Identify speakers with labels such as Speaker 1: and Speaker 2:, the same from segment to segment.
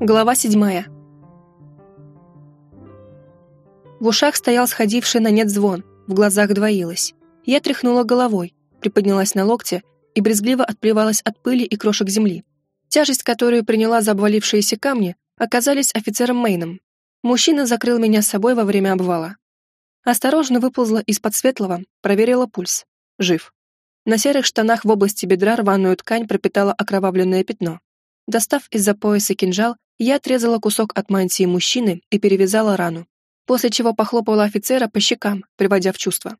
Speaker 1: Глава седьмая. В ушах стоял сходивший на нет звон, в глазах двоилось. Я тряхнула головой, приподнялась на локте и брезгливо отплевалась от пыли и крошек земли. Тяжесть, которую приняла за обвалившиеся камни, оказались офицером Мейном. Мужчина закрыл меня с собой во время обвала. Осторожно выползла из-под светлого, проверила пульс. Жив. На серых штанах в области бедра рваную ткань пропитала окровавленное пятно. Достав из-за пояса кинжал, я отрезала кусок от мантии мужчины и перевязала рану, после чего похлопала офицера по щекам, приводя в чувство.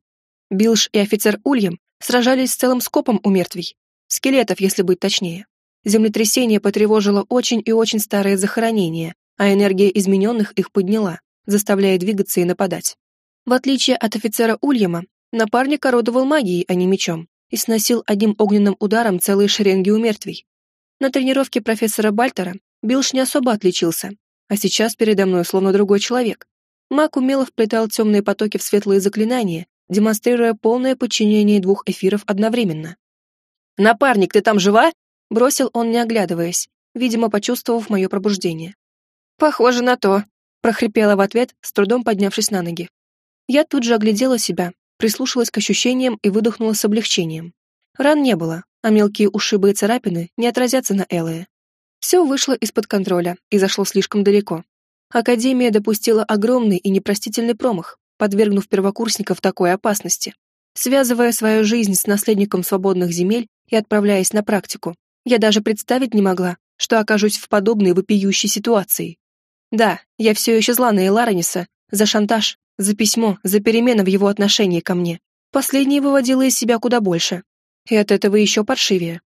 Speaker 1: Билш и офицер Ульям сражались с целым скопом у мертвей. Скелетов, если быть точнее. Землетрясение потревожило очень и очень старые захоронения, а энергия измененных их подняла, заставляя двигаться и нападать. В отличие от офицера Ульяма, напарник орудовал магией, а не мечом, и сносил одним огненным ударом целые шеренги у мертвей. На тренировке профессора Бальтера Билш не особо отличился, а сейчас передо мной словно другой человек. Маг умело вплетал темные потоки в светлые заклинания, демонстрируя полное подчинение двух эфиров одновременно. «Напарник, ты там жива?» — бросил он, не оглядываясь, видимо, почувствовав мое пробуждение. «Похоже на то», — прохрипела в ответ, с трудом поднявшись на ноги. Я тут же оглядела себя, прислушалась к ощущениям и выдохнула с облегчением. Ран не было, а мелкие ушибы и царапины не отразятся на Элое. Все вышло из-под контроля и зашло слишком далеко. Академия допустила огромный и непростительный промах, подвергнув первокурсников такой опасности. Связывая свою жизнь с наследником свободных земель и отправляясь на практику, я даже представить не могла, что окажусь в подобной вопиющей ситуации. Да, я все еще зла на Эларониса за шантаж, за письмо, за перемены в его отношении ко мне. Последнее выводило из себя куда больше. И от этого еще паршивее.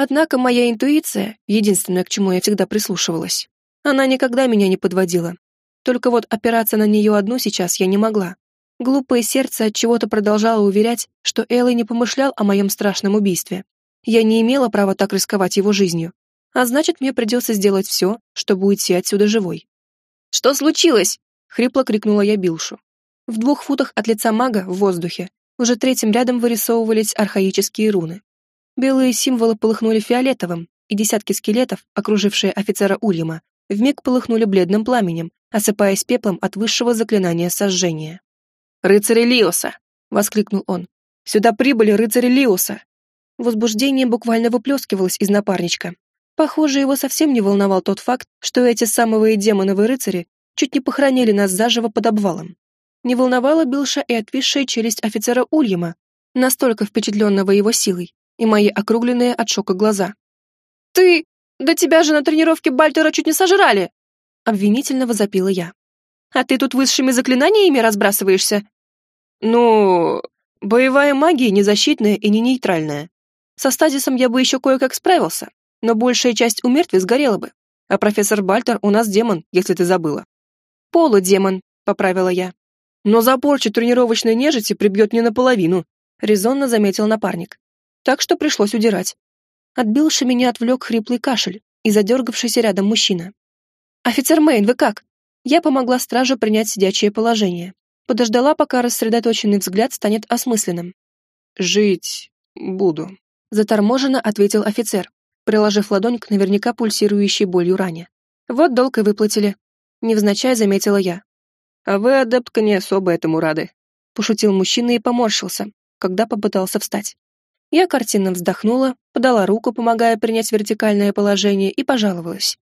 Speaker 1: Однако моя интуиция, единственное, к чему я всегда прислушивалась, она никогда меня не подводила. Только вот опираться на нее одну сейчас я не могла. Глупое сердце от чего-то продолжало уверять, что Элли не помышлял о моем страшном убийстве. Я не имела права так рисковать его жизнью. А значит, мне придется сделать все, чтобы уйти отсюда живой. «Что случилось?» — хрипло крикнула я Билшу. В двух футах от лица мага, в воздухе, уже третьим рядом вырисовывались архаические руны. Белые символы полыхнули фиолетовым, и десятки скелетов, окружившие офицера Ульяма, вмиг полыхнули бледным пламенем, осыпаясь пеплом от высшего заклинания сожжения. «Рыцари Лиоса!» — воскликнул он. «Сюда прибыли рыцари Лиоса!» Возбуждение буквально выплескивалось из напарничка. Похоже, его совсем не волновал тот факт, что эти самые демоновые рыцари чуть не похоронили нас заживо под обвалом. Не волновала Билша и отвисшая челюсть офицера Ульяма, настолько впечатленного его силой, и мои округленные от шока глаза. «Ты... Да тебя же на тренировке Бальтера чуть не сожрали!» Обвинительно возопила я. «А ты тут высшими заклинаниями разбрасываешься?» «Ну... Боевая магия не защитная и не нейтральная. Со стазисом я бы еще кое-как справился, но большая часть у мертвей сгорела бы. А профессор Бальтер у нас демон, если ты забыла». «Полудемон», — поправила я. «Но за порчу тренировочной нежити прибьет не наполовину», — резонно заметил напарник так что пришлось удирать. Отбилши меня отвлек хриплый кашель и задергавшийся рядом мужчина. «Офицер Мэйн, вы как?» Я помогла стражу принять сидячее положение. Подождала, пока рассредоточенный взгляд станет осмысленным.
Speaker 2: «Жить буду», —
Speaker 1: заторможенно ответил офицер, приложив ладонь к наверняка пульсирующей болью ране. «Вот долг и выплатили», — невзначай заметила я.
Speaker 2: «А вы, адептка, не особо этому рады», —
Speaker 1: пошутил мужчина и поморщился, когда попытался встать. Я картинно вздохнула, подала руку, помогая принять вертикальное положение, и пожаловалась.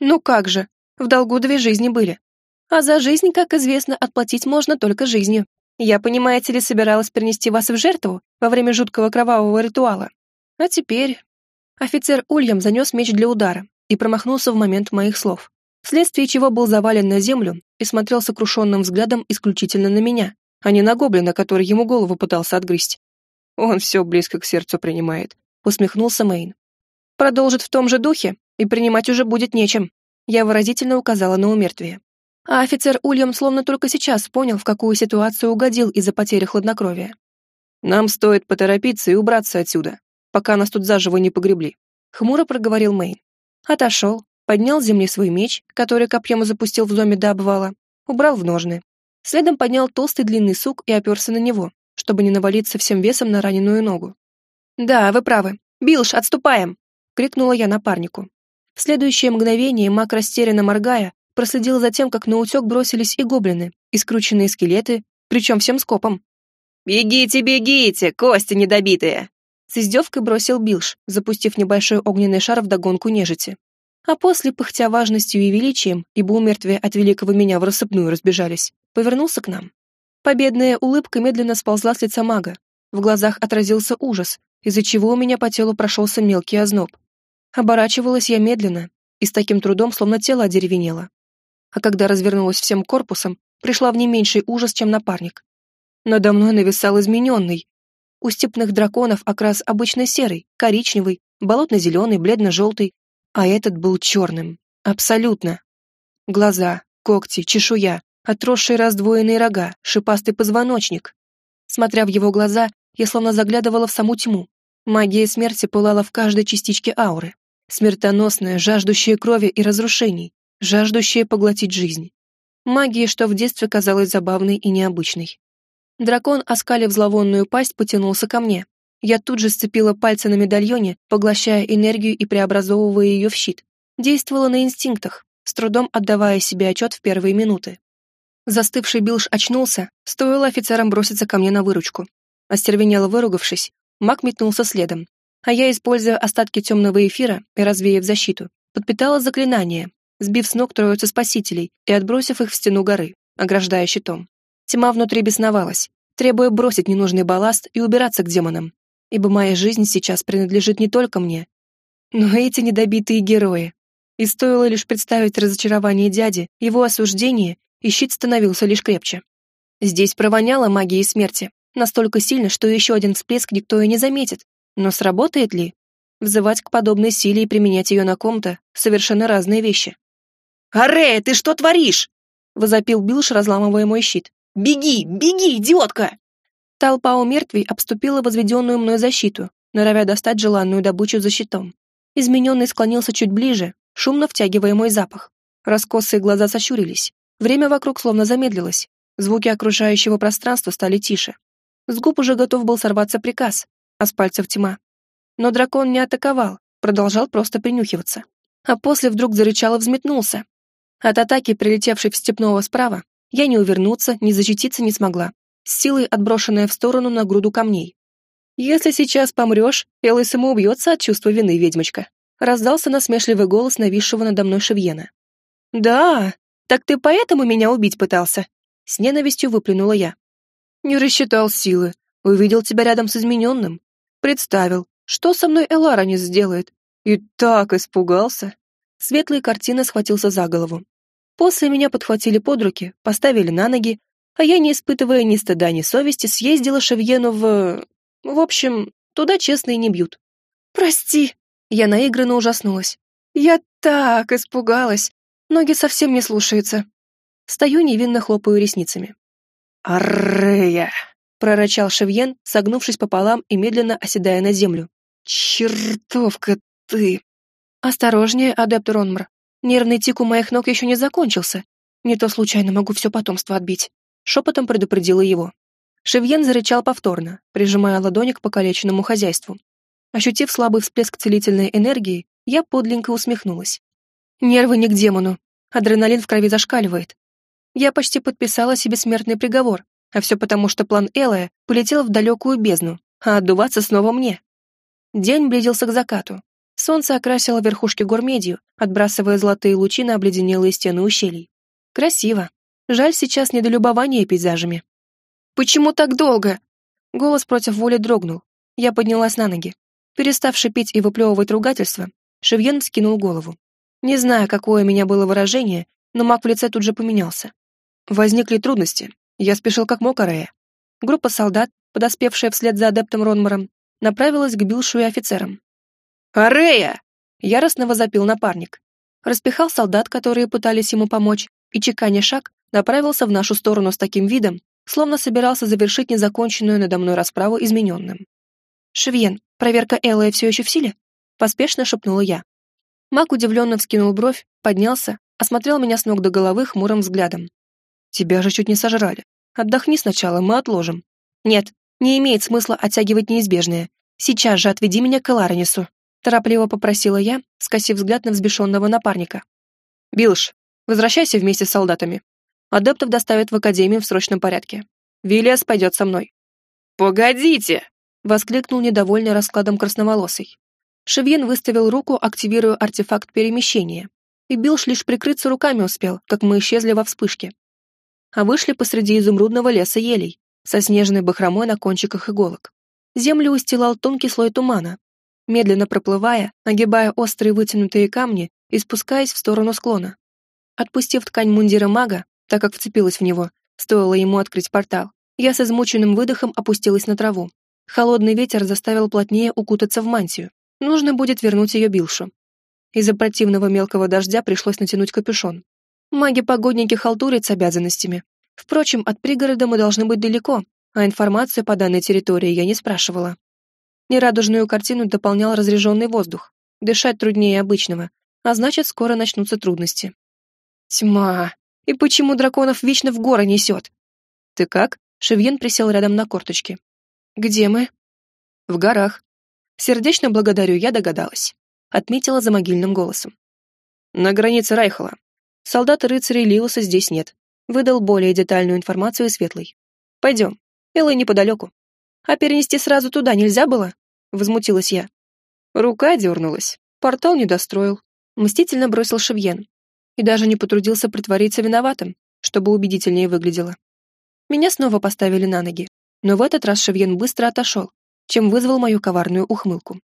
Speaker 1: «Ну как же, в долгу две жизни были. А за жизнь, как известно, отплатить можно только жизнью. Я, понимаете ли, собиралась принести вас в жертву во время жуткого кровавого ритуала. А теперь...» Офицер Ульям занес меч для удара и промахнулся в момент моих слов, вследствие чего был завален на землю и смотрел сокрушенным взглядом исключительно на меня, а не на гоблина, который ему голову пытался отгрызть. Он все близко к сердцу принимает», — усмехнулся Мэйн. «Продолжит в том же духе, и принимать уже будет нечем», — я выразительно указала на умертвие. А офицер Ульям словно только сейчас понял, в какую ситуацию угодил из-за потери хладнокровия.
Speaker 2: «Нам стоит поторопиться и убраться отсюда, пока нас тут заживо не погребли», — хмуро проговорил Мэйн.
Speaker 1: Отошел, поднял с земли свой меч, который копьем запустил в доме до обвала, убрал в ножны. Следом поднял толстый длинный сук и оперся на него, чтобы не навалиться всем весом на раненую ногу. «Да, вы правы. Билш, отступаем!» — крикнула я напарнику. В следующее мгновение маг, растерянно моргая, проследил за тем, как на утек бросились и гоблины, и скрученные скелеты, причем всем скопом.
Speaker 2: «Бегите, бегите, кости недобитые!»
Speaker 1: С издевкой бросил Билш, запустив небольшой огненный шар в догонку нежити. А после, пыхтя важностью и величием, ибо у мертвия от великого меня в рассыпную разбежались, повернулся к нам. Победная улыбка медленно сползла с лица мага. В глазах отразился ужас, из-за чего у меня по телу прошелся мелкий озноб. Оборачивалась я медленно и с таким трудом, словно тело одеревенело. А когда развернулась всем корпусом, пришла в не меньший ужас, чем напарник. Надо мной нависал измененный. У степных драконов окрас обычно серый, коричневый, болотно-зеленый, бледно-желтый, а этот был черным. Абсолютно. Глаза, когти, чешуя, отросшие раздвоенные рога, шипастый позвоночник. Смотря в его глаза, я словно заглядывала в саму тьму. Магия смерти пылала в каждой частичке ауры. Смертоносная, жаждущая крови и разрушений, жаждущая поглотить жизнь. Магия, что в детстве казалась забавной и необычной. Дракон, оскалив зловонную пасть, потянулся ко мне, я тут же сцепила пальцы на медальоне, поглощая энергию и преобразовывая ее в щит. Действовала на инстинктах, с трудом отдавая себе отчет в первые минуты. Застывший Билш очнулся, стоило офицерам броситься ко мне на выручку. Остервенело выругавшись, маг метнулся следом, а я, используя остатки темного эфира и развеяв защиту, подпитала заклинание, сбив с ног троицу спасителей и отбросив их в стену горы, ограждая щитом. Тьма внутри бесновалась, требуя бросить ненужный балласт и убираться к демонам, ибо моя жизнь сейчас принадлежит не только мне, но эти недобитые герои. И стоило лишь представить разочарование дяди, его осуждение, и щит становился лишь крепче. Здесь провоняло магией смерти, настолько сильно, что еще один всплеск никто и не заметит. Но сработает ли? Взывать к подобной силе и применять ее на ком-то — совершенно разные вещи.
Speaker 2: «Арея, ты что творишь?»
Speaker 1: — возопил Билш, разламывая мой щит.
Speaker 2: «Беги, беги, идиотка!»
Speaker 1: Толпа у мертвей обступила возведенную мной защиту, норовя достать желанную добычу за щитом. Измененный склонился чуть ближе, шумно втягивая мой запах. Раскосые глаза сощурились. Время вокруг словно замедлилось. Звуки окружающего пространства стали тише. С губ уже готов был сорваться приказ, а с пальцев тьма. Но дракон не атаковал, продолжал просто принюхиваться. А после вдруг зарычал и взметнулся. От атаки, прилетевшей в степного справа, я не увернуться, ни защититься не смогла с силой отброшенная в сторону на груду камней. «Если сейчас помрешь, Элой самоубьется от чувства вины, ведьмочка», раздался насмешливый голос нависшего надо мной Шевьена. «Да, так ты поэтому меня убить пытался?» С ненавистью выплюнула я. «Не рассчитал силы, увидел тебя рядом с измененным. Представил, что со мной Эларонис сделает. И так испугался». Светлые картины схватился за голову. После меня подхватили под руки, поставили на ноги, а я, не испытывая ни стыда, ни совести, съездила Шевьену в... В общем, туда честные не бьют. «Прости!» Я наигранно ужаснулась. «Я так испугалась! Ноги совсем не слушаются!» Стою, невинно хлопаю ресницами.
Speaker 2: «Аррея!» — прорычал
Speaker 1: Шевьен, согнувшись пополам и медленно оседая на землю.
Speaker 2: «Чертовка ты!»
Speaker 1: «Осторожнее, адепт Ронмар. Нервный тик у моих ног еще не закончился. Не то случайно могу все потомство отбить» шепотом предупредила его. Шевьен зарычал повторно, прижимая ладони к покалеченному хозяйству. Ощутив слабый всплеск целительной энергии, я подленько усмехнулась. Нервы не к демону. Адреналин в крови зашкаливает. Я почти подписала себе смертный приговор, а все потому, что план Элая полетел в далекую бездну, а отдуваться снова мне. День близился к закату. Солнце окрасило верхушки гор медью, отбрасывая золотые лучи на обледенелые стены ущелий. Красиво. Жаль сейчас не до любования пейзажами. «Почему так долго?» Голос против воли дрогнул. Я поднялась на ноги. Перестав шипеть и выплевывать ругательство, Шевьен скинул голову. Не знаю, какое у меня было выражение, но маг в лице тут же поменялся. Возникли трудности. Я спешил как мог. Группа солдат, подоспевшая вслед за адептом Ронмаром, направилась к Билшу и офицерам.
Speaker 2: «Арея!»
Speaker 1: — яростно возопил напарник. Распихал солдат, которые пытались ему помочь, и, чеканя шаг, направился в нашу сторону с таким видом, словно собирался завершить незаконченную надо мной расправу измененным. «Шевьен, проверка Эллы все еще в силе?» — поспешно шепнула я. Мак удивленно вскинул бровь, поднялся, осмотрел меня с ног до головы хмурым взглядом. «Тебя же чуть не сожрали. Отдохни сначала, мы отложим». «Нет, не имеет смысла оттягивать неизбежное. Сейчас же отведи меня к Эларенису». Торопливо попросила я, скосив взгляд на взбешенного напарника.
Speaker 2: «Билш, возвращайся вместе с солдатами. Адептов доставят в академию в срочном порядке. Виллиас пойдет со мной».
Speaker 3: «Погодите!»
Speaker 1: — воскликнул недовольный раскладом красноволосый. Шевьен выставил руку, активируя артефакт перемещения, и Билш лишь прикрыться руками успел, как мы исчезли во вспышке. А вышли посреди изумрудного леса елей, со снежной бахромой на кончиках иголок. Землю устилал тонкий слой тумана, медленно проплывая, огибая острые вытянутые камни и спускаясь в сторону склона. Отпустив ткань мундира мага, так как вцепилась в него, стоило ему открыть портал, я с измученным выдохом опустилась на траву. Холодный ветер заставил плотнее укутаться в мантию. Нужно будет вернуть ее Билшу. Из-за противного мелкого дождя пришлось натянуть капюшон. Маги-погодники халтурят с обязанностями. Впрочем, от пригорода мы должны быть далеко, а информацию по данной территории я не спрашивала. Нерадужную картину дополнял разреженный воздух. Дышать труднее обычного, а значит, скоро начнутся трудности. Тьма! И почему драконов вечно в горы несет? Ты как? Шевьен присел рядом на корточки. Где мы? В горах. Сердечно благодарю, я догадалась отметила за могильным голосом. «На границе Райхола. Солдат и рыцарей Лиуса здесь нет», выдал более детальную информацию Светлый. «Пойдем. Элла неподалеку». «А перенести сразу туда нельзя было?» Возмутилась я. Рука дернулась. Портал не достроил. Мстительно бросил Шевьен. И даже не потрудился притвориться виноватым, чтобы убедительнее выглядело. Меня снова поставили на ноги, но в этот раз Шевьен быстро отошел, чем вызвал мою коварную ухмылку.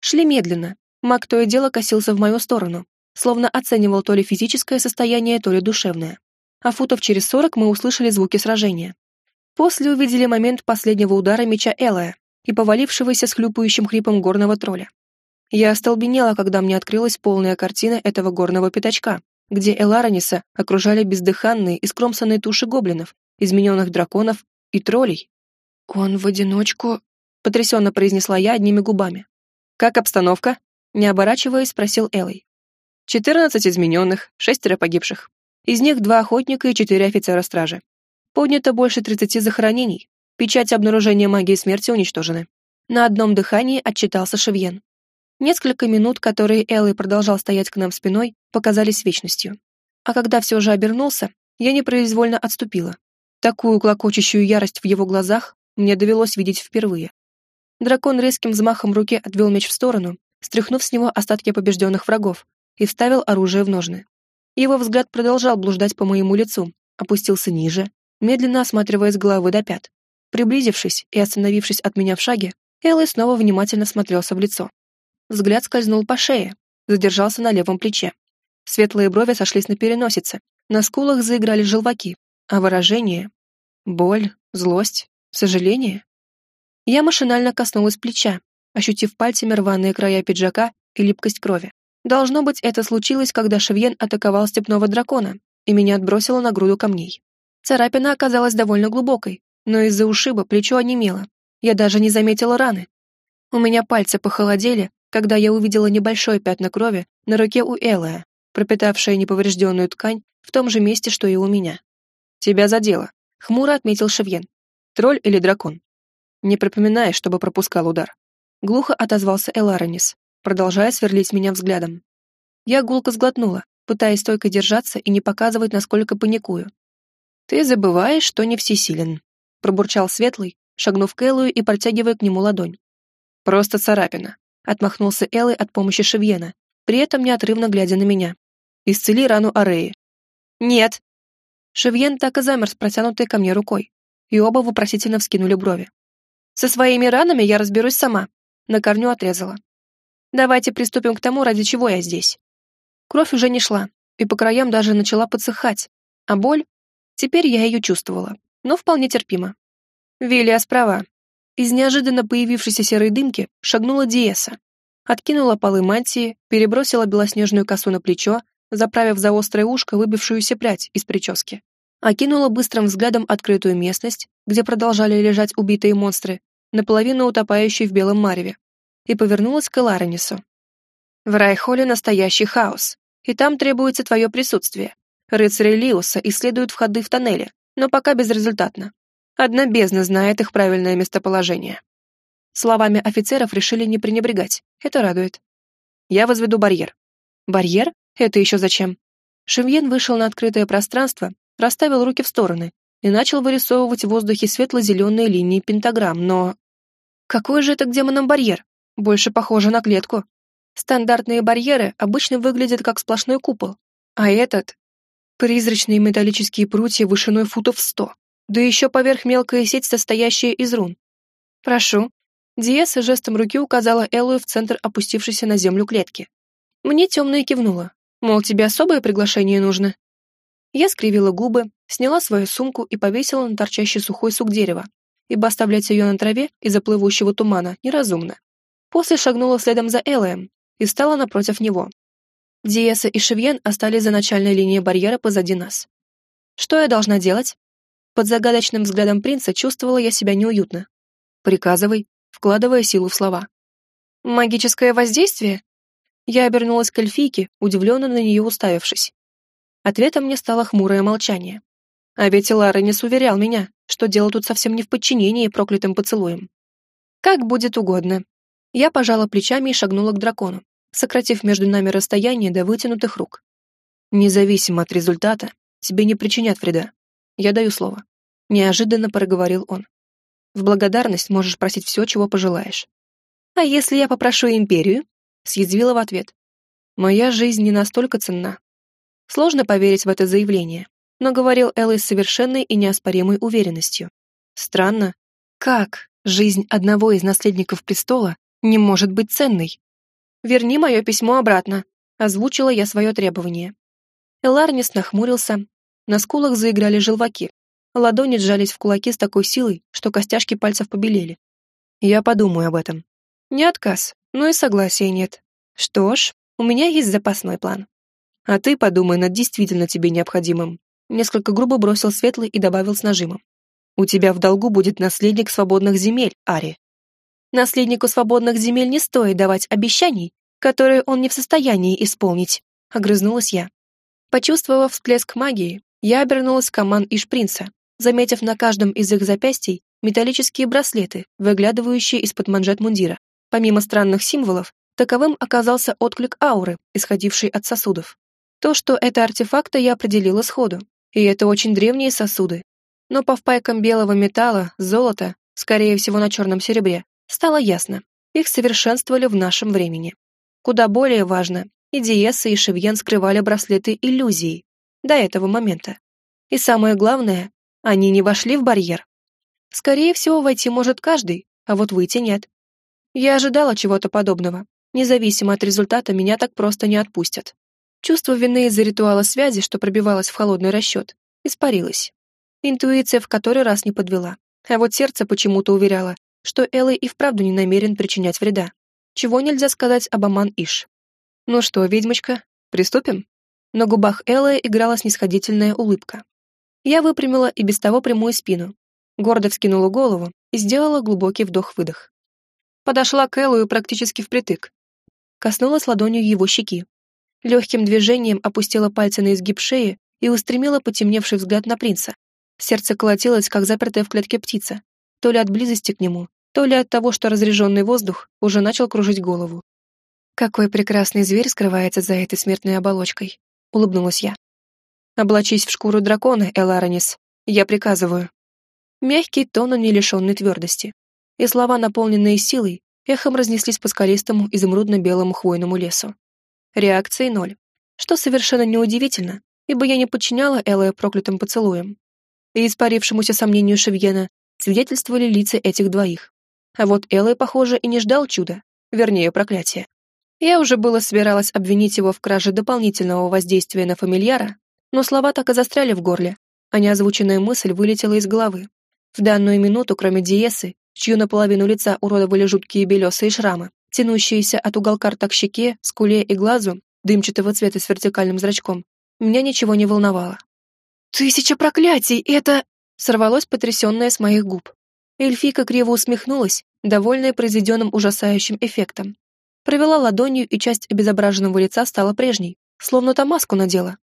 Speaker 1: Шли медленно, Маг то и дело косился в мою сторону, словно оценивал то ли физическое состояние, то ли душевное. А футов через сорок мы услышали звуки сражения. После увидели момент последнего удара меча Элая и повалившегося с хлюпающим хрипом горного тролля. Я остолбенела, когда мне открылась полная картина этого горного пятачка, где Элараниса окружали бездыханные и скромсанные туши гоблинов, измененных драконов и троллей. «Он в одиночку...» — потрясенно произнесла я одними губами. «Как обстановка?» Не оборачиваясь, спросил Элой. «Четырнадцать измененных, шестеро погибших. Из них два охотника и четыре офицера стражи. Поднято больше тридцати захоронений. Печать обнаружения магии смерти уничтожены». На одном дыхании отчитался Шевьен. Несколько минут, которые Элой продолжал стоять к нам спиной, показались вечностью. А когда все же обернулся, я непроизвольно отступила. Такую клокочущую ярость в его глазах мне довелось видеть впервые. Дракон резким взмахом руки отвел меч в сторону стряхнув с него остатки побежденных врагов, и вставил оружие в ножны. Его взгляд продолжал блуждать по моему лицу, опустился ниже, медленно осматривая с головы до пят. Приблизившись и остановившись от меня в шаге, Элой снова внимательно смотрелся в лицо. Взгляд скользнул по шее, задержался на левом плече. Светлые брови сошлись на переносице, на скулах заиграли желваки, а выражение — боль, злость, сожаление. Я машинально коснулась плеча, ощутив пальцами рваные края пиджака и липкость крови. Должно быть, это случилось, когда Шевьен атаковал степного дракона, и меня отбросило на груду камней. Царапина оказалась довольно глубокой, но из-за ушиба плечо онемело. Я даже не заметила раны. У меня пальцы похолодели, когда я увидела небольшое пятна крови на руке у Элая, пропитавшее неповрежденную ткань в том же месте, что и у меня. «Тебя задело», — хмуро отметил Шевьен. «Тролль или дракон?» Не припоминаешь, чтобы пропускал удар. Глухо отозвался Эларонис, продолжая сверлить меня взглядом. Я гулко сглотнула, пытаясь стойко держаться и не показывать, насколько паникую. «Ты забываешь, что не всесилен», — пробурчал Светлый, шагнув к Элую и протягивая к нему ладонь. «Просто царапина», — отмахнулся Элой от помощи Шевьена, при этом неотрывно глядя на меня. «Исцели рану Ареи». «Нет». Шевьен так и замер с протянутой ко мне рукой, и оба вопросительно вскинули брови. «Со своими ранами я разберусь сама», на корню отрезала. Давайте приступим к тому, ради чего я здесь. Кровь уже не шла, и по краям даже начала подсыхать, а боль... Теперь я ее чувствовала, но вполне терпимо. Вилия справа. Из неожиданно появившейся серой дымки шагнула Диеса. Откинула полы мантии, перебросила белоснежную косу на плечо, заправив за острое ушко выбившуюся прядь из прически. Окинула быстрым взглядом открытую местность, где продолжали лежать убитые монстры, наполовину утопающий в белом мареве, и повернулась к Эларенису. «В Райхоле настоящий хаос, и там требуется твое присутствие. Рыцари Лиуса исследуют входы в тоннеле, но пока безрезультатно. Одна бездна знает их правильное местоположение». Словами офицеров решили не пренебрегать, это радует.
Speaker 2: Я возведу барьер».
Speaker 1: «Барьер? Это еще зачем?» Шевьен вышел на открытое пространство, расставил руки в стороны и начал вырисовывать в воздухе светло-зеленые линии пентаграмм, но... Какой же это к демонам барьер? Больше похоже на клетку. Стандартные барьеры обычно выглядят как сплошной купол, а этот — призрачные металлические прутья вышиной футов сто, да еще поверх мелкая сеть, состоящая из рун. «Прошу». Диэса жестом руки указала Эллу в центр опустившейся на землю клетки. Мне темная кивнула, мол, тебе особое приглашение нужно. Я скривила губы, сняла свою сумку и повесила на торчащий сухой сук дерева, ибо оставлять ее на траве из-за плывущего тумана неразумно. После шагнула следом за Элоем и стала напротив него. Диеса и Шевьен остались за начальной линией барьера позади нас. Что я должна делать? Под загадочным взглядом принца чувствовала я себя неуютно. Приказывай, вкладывая силу в слова. Магическое воздействие? Я обернулась к эльфийке, удивленно на нее уставившись. Ответом мне стало хмурое молчание. А ведь Ларенис уверял меня, что дело тут совсем не в подчинении проклятым поцелуем. Как будет угодно. Я пожала плечами и шагнула к дракону, сократив между нами расстояние до вытянутых рук. Независимо от результата, тебе не причинят вреда. Я даю слово. Неожиданно проговорил он. В благодарность можешь просить все, чего пожелаешь. А если я попрошу империю? Съязвила в ответ. Моя жизнь не настолько ценна, Сложно поверить в это заявление, но говорил Элой с совершенной и неоспоримой уверенностью. Странно, как жизнь одного из наследников престола не может быть ценной? «Верни мое письмо обратно», — озвучила я свое требование. Эларнис нахмурился, на скулах заиграли желваки, ладони сжались в кулаки с такой силой, что костяшки пальцев побелели. Я подумаю об этом. Не отказ, но и согласия нет. Что ж, у меня есть запасной план. А ты подумай над действительно тебе необходимым. Несколько грубо бросил Светлый и добавил с нажимом. У тебя в долгу будет наследник свободных земель, Ари. Наследнику свободных земель не стоит давать обещаний, которые он не в состоянии исполнить, огрызнулась я. Почувствовав всплеск магии, я обернулась к команд Ишпринца, заметив на каждом из их запястий металлические браслеты, выглядывающие из-под манжет мундира. Помимо странных символов, таковым оказался отклик ауры, исходившей от сосудов. То, что это артефакты, я определила сходу, и это очень древние сосуды. Но по впайкам белого металла, золота, скорее всего на черном серебре, стало ясно, их совершенствовали в нашем времени. Куда более важно, и Диеса, и Шевьен скрывали браслеты иллюзии до этого момента. И самое главное, они не вошли в барьер. Скорее всего, войти может каждый, а вот выйти нет. Я ожидала чего-то подобного. Независимо от результата, меня так просто не отпустят. Чувство вины из-за ритуала связи, что пробивалось в холодный расчет, испарилось. Интуиция в который раз не подвела. А вот сердце почему-то уверяло, что Элой и вправду не намерен причинять вреда. Чего нельзя сказать об Аман Иш. «Ну что, ведьмочка, приступим?» На губах Эллы играла снисходительная улыбка. Я выпрямила и без того прямую спину, гордо вскинула голову и сделала глубокий вдох-выдох. Подошла к Эллу практически впритык. Коснулась ладонью его щеки, Легким движением опустила пальцы на изгиб шеи и устремила потемневший взгляд на принца. Сердце колотилось, как запертая в клетке птица, то ли от близости к нему, то ли от того, что разреженный воздух уже начал кружить голову. «Какой прекрасный зверь скрывается за этой смертной оболочкой», — улыбнулась я. «Облачись в шкуру дракона, Эларонис. Я приказываю». Мягкий тон, не лишенный твердости. И слова, наполненные силой, эхом разнеслись по скалистому изумрудно-белому хвойному лесу. Реакции ноль. Что совершенно неудивительно, ибо я не подчиняла Элле проклятым поцелуям. И испарившемуся сомнению Шевьена свидетельствовали лица этих двоих. А вот Элле, похоже, и не ждал чуда, вернее, проклятия. Я уже было собиралась обвинить его в краже дополнительного воздействия на фамильяра, но слова так и застряли в горле, а неозвученная мысль вылетела из головы. В данную минуту, кроме Диесы, чью наполовину лица уродовали жуткие белесые шрамы, тянущиеся от уголка рта к щеке, скуле и глазу, дымчатого цвета с вертикальным зрачком, меня ничего не волновало. «Тысяча проклятий! Это...» сорвалось потрясенное с моих губ. Эльфийка криво усмехнулась, довольная произведенным ужасающим эффектом. Провела ладонью, и часть обезображенного лица стала прежней, словно та маску надела.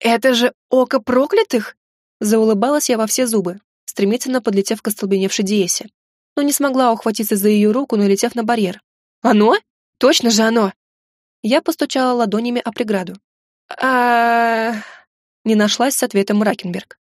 Speaker 1: «Это же око проклятых?» Заулыбалась я во все зубы, стремительно подлетев к остолбеневшей Диесе, но не смогла ухватиться за ее руку, налетев на барьер. Оно? Точно же оно! Я постучала ладонями о преграду. а Не нашлась с ответом Ракенберг.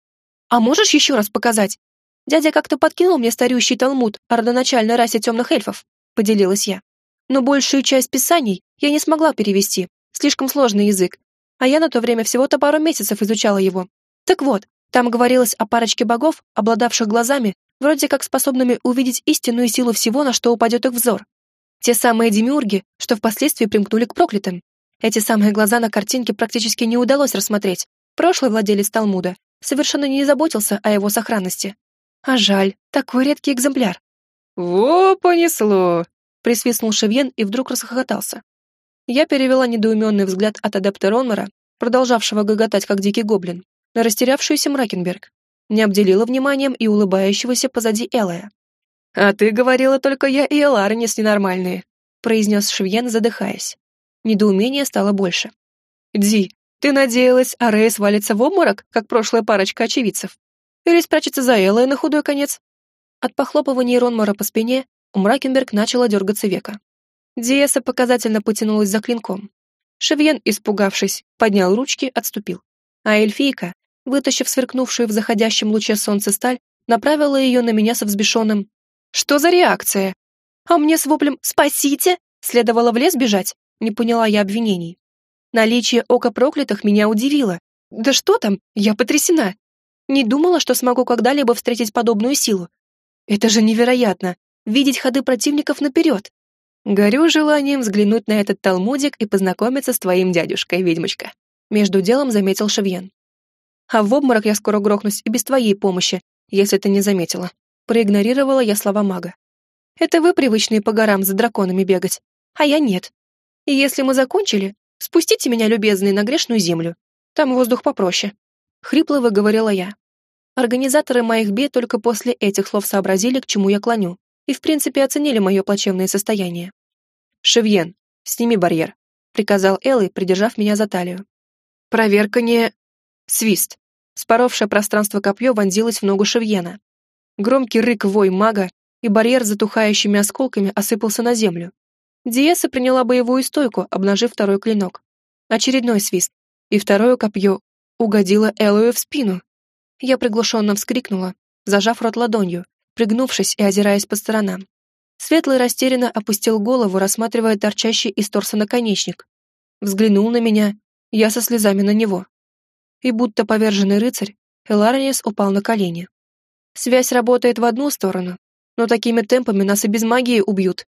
Speaker 1: «А можешь еще раз показать? Дядя как-то подкинул мне старющий талмуд о родоначальной расе темных эльфов», — поделилась я. «Но большую часть писаний я не смогла перевести. Слишком сложный язык. А я на то время всего-то пару месяцев изучала его. Так вот, там говорилось о парочке богов, обладавших глазами, вроде как способными увидеть истинную силу всего, на что упадет их взор. Те самые демиурги, что впоследствии примкнули к проклятым. Эти самые глаза на картинке практически не удалось рассмотреть. Прошлый владелец Талмуда совершенно не заботился о его сохранности. А жаль, такой редкий экземпляр.
Speaker 2: «Во, понесло!»
Speaker 1: — присвистнул Шевьен и вдруг расхохотался. Я перевела недоуменный взгляд от адепта Ронмара, продолжавшего гоготать, как дикий гоблин, на растерявшуюся Мракенберг. Не обделила вниманием и улыбающегося позади Элая.
Speaker 2: «А ты говорила, только я и Эларнис ненормальные», — произнес Шевьен, задыхаясь.
Speaker 1: Недоумение стало больше.
Speaker 2: «Ди, ты надеялась, а Рэй свалится в обморок, как прошлая парочка очевидцев? Или спрячется за Элой на худой конец.
Speaker 1: От похлопывания Ронмара по спине у Мракенберг начала дергаться века. Диеса показательно потянулась за клинком. Шевьен, испугавшись, поднял ручки, отступил. А эльфийка, вытащив сверкнувшую в заходящем луче солнца сталь, направила ее на меня со взбешенным «Что за реакция?» А мне с воплем «Спасите!» следовало в лес бежать, не поняла я обвинений. Наличие ока проклятых меня удивило. Да что там, я потрясена. Не думала, что смогу когда-либо встретить подобную силу. Это же невероятно, видеть ходы противников наперед. Горю желанием взглянуть на этот талмудик и познакомиться с твоим дядюшкой, ведьмочка. Между делом заметил Шевьен. А в обморок я скоро грохнусь и без твоей помощи, если ты не заметила. Проигнорировала я слова мага. Это вы привычные по горам за драконами бегать, а я нет. И если мы закончили, спустите меня, любезные, на грешную землю. Там воздух попроще. Хрипло выговорила я. Организаторы моих бед только после этих слов сообразили, к чему я клоню, и в принципе оценили мое плачевное состояние.
Speaker 2: «Шевьен, сними барьер», — приказал Элой, придержав меня за талию. «Проверка не...» Свист. Споровшее пространство копье вонзилось в ногу Шевьена. Громкий рык вой мага, и барьер затухающими осколками осыпался на землю. Диеса приняла боевую стойку, обнажив второй клинок. Очередной свист, и второе копье угодило Элою в спину. Я приглушенно вскрикнула, зажав рот ладонью, пригнувшись и озираясь по сторонам. Светлый растерянно опустил голову, рассматривая торчащий из торса наконечник. Взглянул на меня, я со слезами на него. И будто поверженный рыцарь, Эларниес упал на колени. Связь работает в одну сторону, но такими темпами нас и без магии убьют.